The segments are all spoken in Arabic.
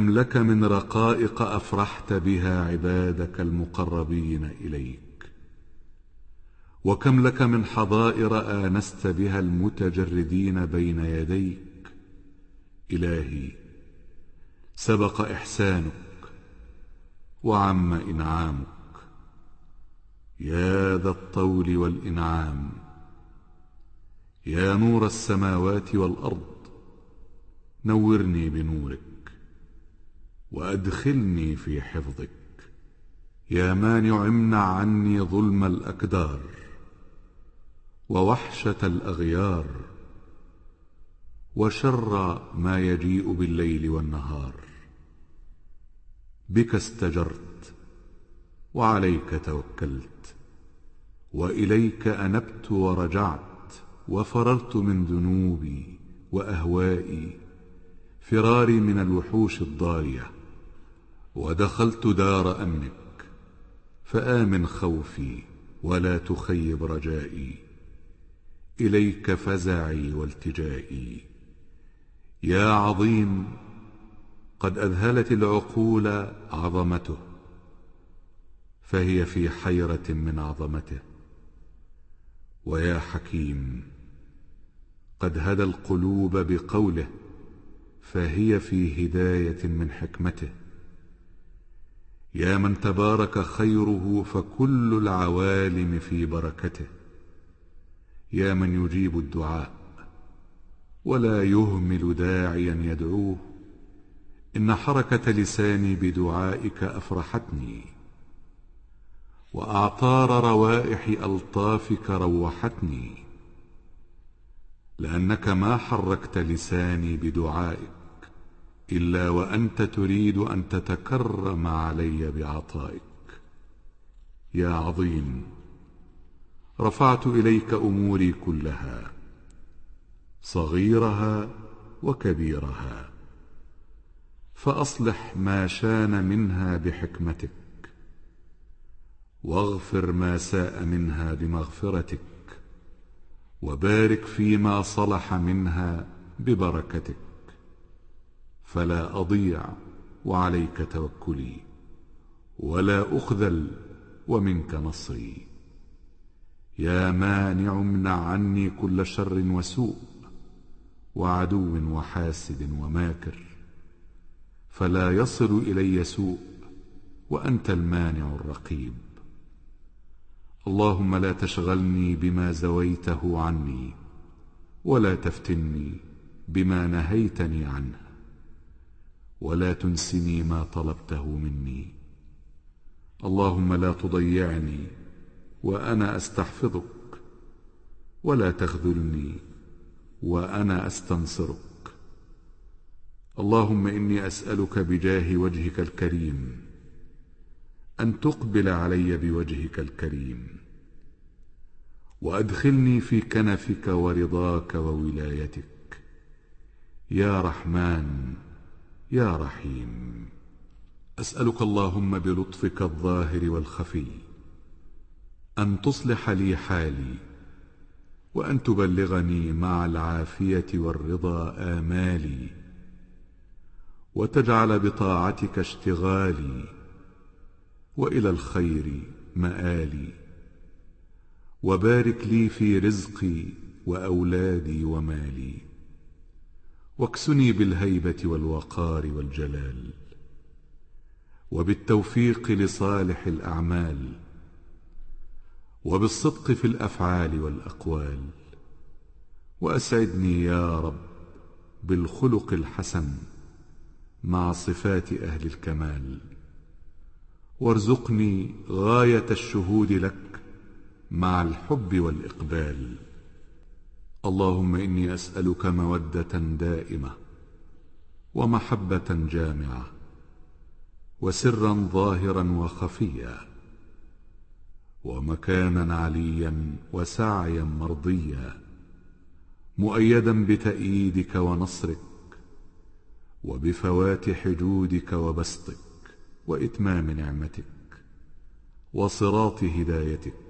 كم لك من رقائق أفرحت بها عبادك المقربين إليك؟ وكم لك من حظائر آنست بها المتجردين بين يديك؟ إلهي سبق إحسانك وعم إنعامك. يا ذا الطول والإنعام يا نور السماوات والأرض نورني بنورك. وأدخلني في حفظك. يا مانع امنع عني ظلم الاكدار ووحشة الأغيار وشر ما يجيء بالليل والنهار. بك استجرت وعليك توكلت وإليك أنبت ورجعت وفررت من ذنوبي وأهوائي فراري من الوحوش الضاريه ودخلت دار أمنك فآمن خوفي ولا تخيب رجائي. إليك فزعي والتجائي. يا عظيم قد أذهلت العقول عظمته فهي في حيرة من عظمته. ويا حكيم قد هدى القلوب بقوله فهي في هداية من حكمته. يا من تبارك خيره فكل العوالم في بركته. يا من يجيب الدعاء ولا يهمل داعيا يدعوه. إن حركة لساني بدعائك أفرحتني وأعطار روائح ألطافك روحتني. لأنك ما حركت لساني بدعائك إلا وأنت تريد أن تتكرم علي بعطائك. يا عظيم رفعت إليك أموري كلها صغيرها وكبيرها فأصلح ما شان منها بحكمتك واغفر ما ساء منها بمغفرتك وبارك فيما صلح منها ببركتك. فلا أضيع وعليك توكلي ولا أخذل ومنك نصري. يا مانع امنع عني كل شر وسوء وعدو وحاسد وماكر. فلا يصل إلي سوء وأنت المانع الرقيب. اللهم لا تشغلني بما زويته عني ولا تفتني بما نهيتني عنه. ولا تنسني ما طلبته مني. اللهم لا تضيعني وأنا أستحفظك ولا تخذلني وأنا أستنصرك. اللهم إني أسألك بجاه وجهك الكريم أن تقبل علي بوجهك الكريم. وأدخلني في كنفك ورضاك وولايتك. يا رحمن يا رحيم. أسألك اللهم بلطفك الظاهر والخفي أن تصلح لي حالي وأن تبلغني مع العافية والرضا آمالي وتجعل بطاعتك اشتغالي وإلى الخير مآلي وبارك لي في رزقي وأولادي ومالي. واكسني بالهيبة والوقار والجلال وبالتوفيق لصالح الأعمال وبالصدق في الأفعال والأقوال. وأسعدني يا رب بالخلق الحسن مع صفات أهل الكمال. وارزقني غاية الشهود لك مع الحب والإقبال. اللهم إني أسألك مودة دائمة ومحبة جامعة وسرا ظاهرا وخفيا ومكانا عليا وسعيا مرضيا مؤيدا بتأييدك ونصرك وبفوات حدودك وبسطك وإتمام نعمتك وصراط هدايتك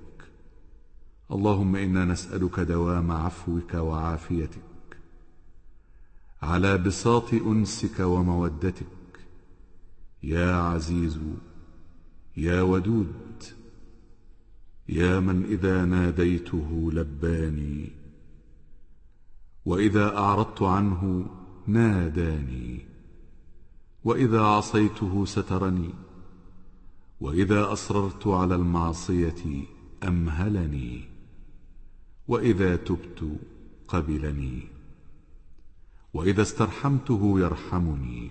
اللهم إنا نسألك دوام عفوك وعافيتك على بساط أنسك ومودتك يا عزيز يا ودود يا من إذا ناديته لباني وإذا أعرضت عنه ناداني وإذا عصيته سترني وإذا أصررت على المعصية أمهلني. وإذا تبت قبلني وإذا استرحمته يرحمني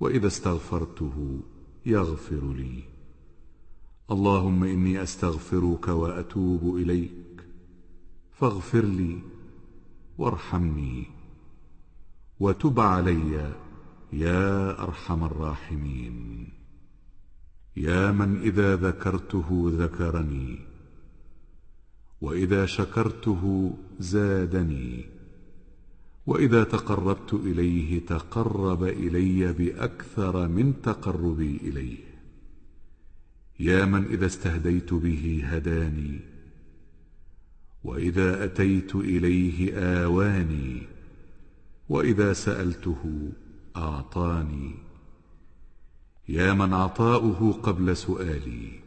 وإذا استغفرته يغفر لي. اللهم إني أستغفرك وأتوب إليك فاغفر لي وارحمني وتب علي يا أرحم الراحمين. يا من إذا ذكرته ذكرني وإذا شكرته زادني وإذا تقربت إليه تقرب إلي بأكثر من تقربي إليه. يا من إذا استهديت به هداني وإذا أتيت إليه آواني وإذا سألته أعطاني. يا من عطاؤه قبل سؤالي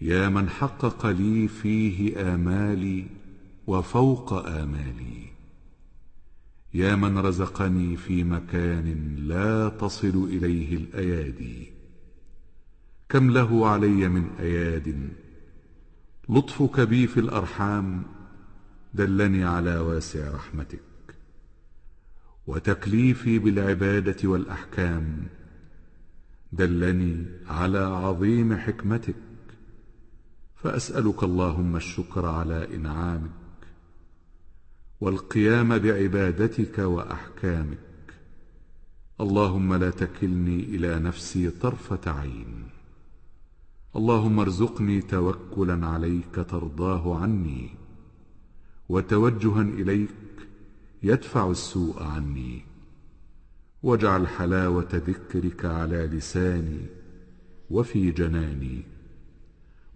يا من حقق لي فيه آمالي وفوق آمالي. يا من رزقني في مكان لا تصل إليه الأيادي. كم له علي من أياد؟ لطفك بي في الأرحام دلني على واسع رحمتك. وتكليفي بالعبادة والأحكام دلني على عظيم حكمتك. فأسألك اللهم الشكر على إنعامك والقيام بعبادتك وأحكامك. اللهم لا تكلني إلى نفسي طرفة عين. اللهم ارزقني توكلا عليك ترضاه عني وتوجها إليك يدفع السوء عني. واجعل حلاوة ذكرك على لساني وفي جناني.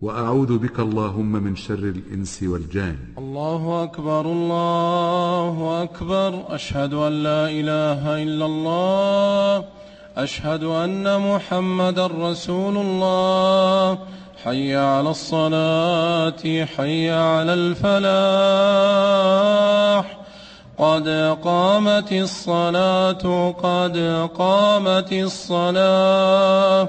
وأعوذ بك اللهم من شر الإنس والجان. الله أكبر الله أكبر. أشهد أن لا إله إلا الله. أشهد أن محمدا رسول الله. حي على الصلاة حي على الفلاح. قد قامت الصلاة قد قامت الصلاة.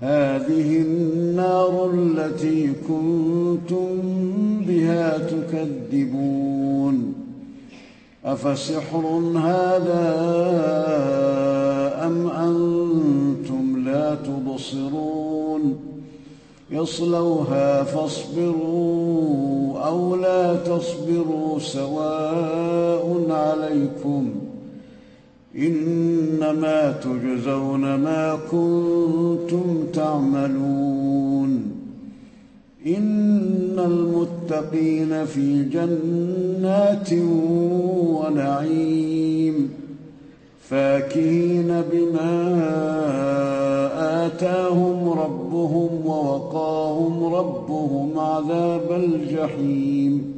هذه النار التي كنتم بها تكذبون. أفسحر هذا أم أنتم لا تبصرون؟ يصلوها فاصبروا أو لا تصبروا سواء عليكم إنما تجزون ما كنتم تعملون. إن المتقين في جنات ونعيم. فاكهين بما آتاهم ربهم ووقاهم ربهم عذاب الجحيم.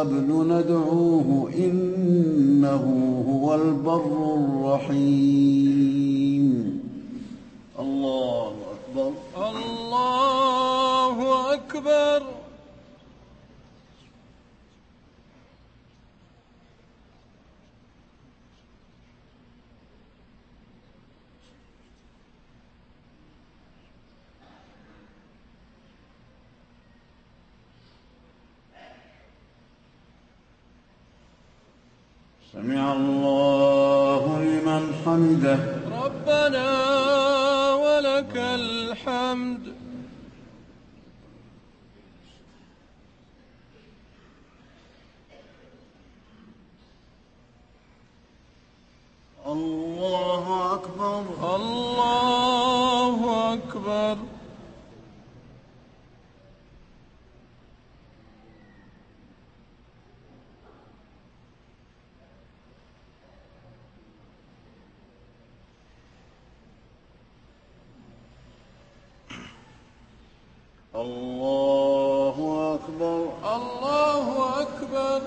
قبل ندعوه إنه هو البر الرحيم. الله أكبر. الله أكبر سمع الله لمن حمده ربنا ولك الحمد الله اكبر الله أكبر الله اكبر الله أكبر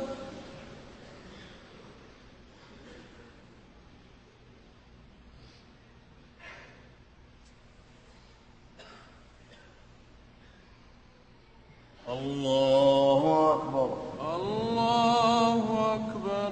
الله أكبر الله أكبر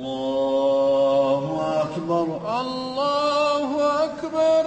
الله أكبر الله أكبر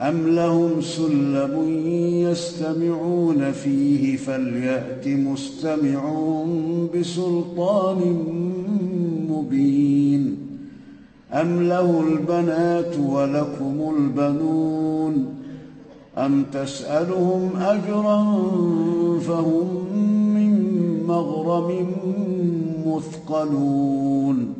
أم لهم سلم يستمعون فيه فليأت مستمع بسلطان مبين أم له البنات ولكم البنون أم تسألهم أجرا فهم من مغرم مثقلون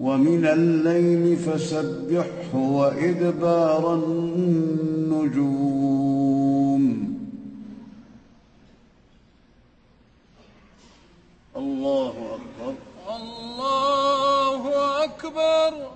ومن الليل فسبحه وإدبار النجوم. الله أكبر. الله أكبر.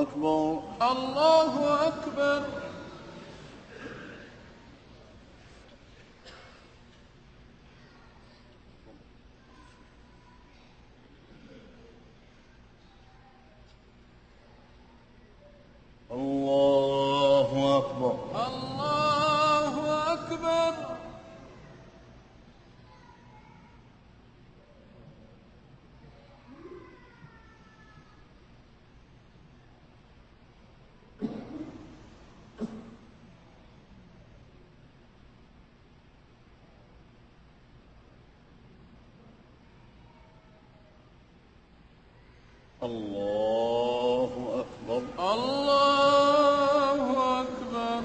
أكبر. الله أكبر الله أكبر الله أكبر الله أكبر. الله أكبر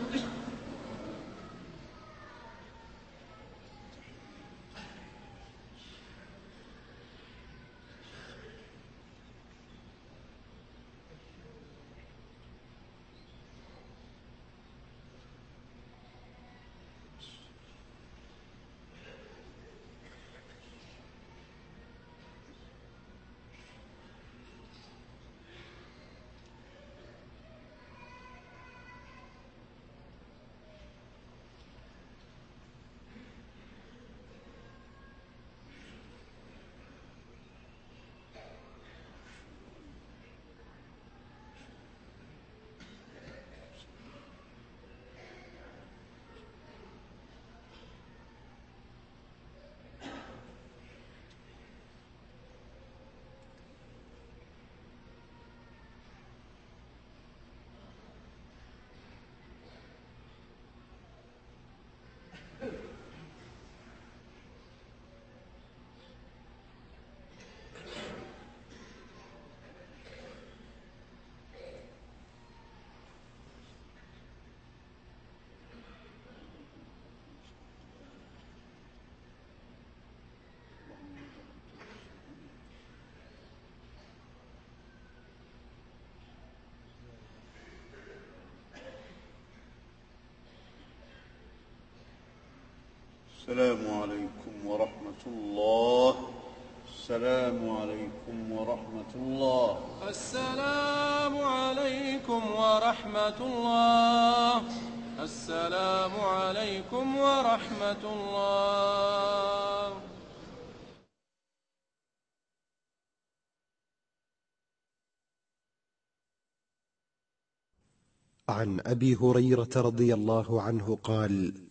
السلام عليكم ورحمة الله. السلام عليكم ورحمة الله. السلام عليكم ورحمة الله. السلام عليكم ورحمة الله. عن أبي هريرة رضي الله عنه قال